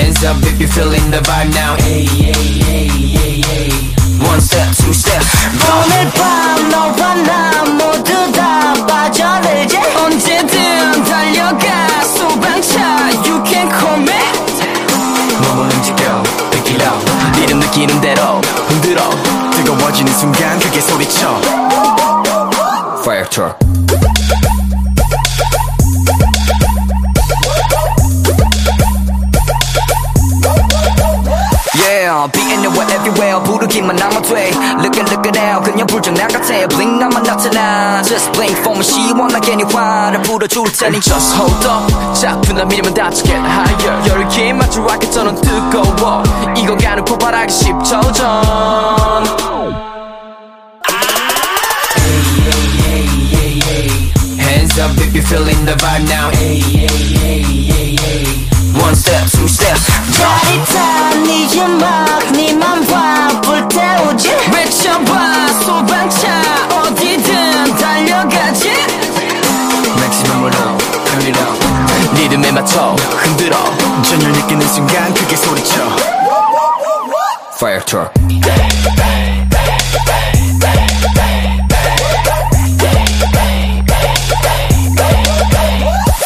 Hands up if you feeling the vibe now One step, two step 오늘 밤 너와 나 모두 다 빠져들지 언제든 달려가 소방차 You can call me 몸을 움직여 Pick it up 리듬 느끼는 대로 흔들어 뜨거워지는 순간 그게 소리쳐 Fire truck Yeah, being nowhere everywhere 부르기만 하면 돼 Look it, look it out 그냥 불장난 같아 Blink 나만 나타나 Just blink for me 시원하게 네 화를 불어줄 테니 Just hold up 작품 나 밀면 다쳐 get higher 열기 맞춰 rocket처럼 뜨거워 이거 가는 폭발하기 10초 전 Hands up if you feeling the vibe now One 리듬에 맞춰 흔들어 전율 느끼는 순간 그게 소리쳐 Fire truck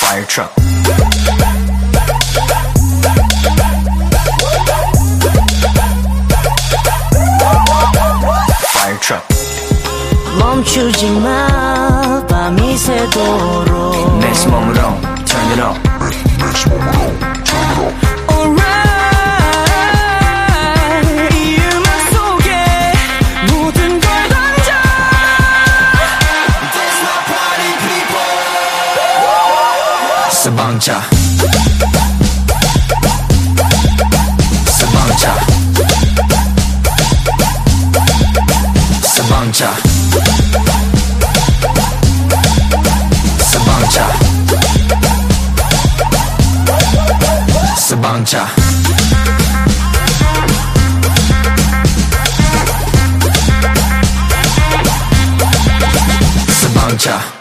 Fire truck Fire truck 멈추지 마 밤이 새도록 맥시멈으로 turn it up Sabancia Sabancia Sabancia Sabancia Sabancia Sabancia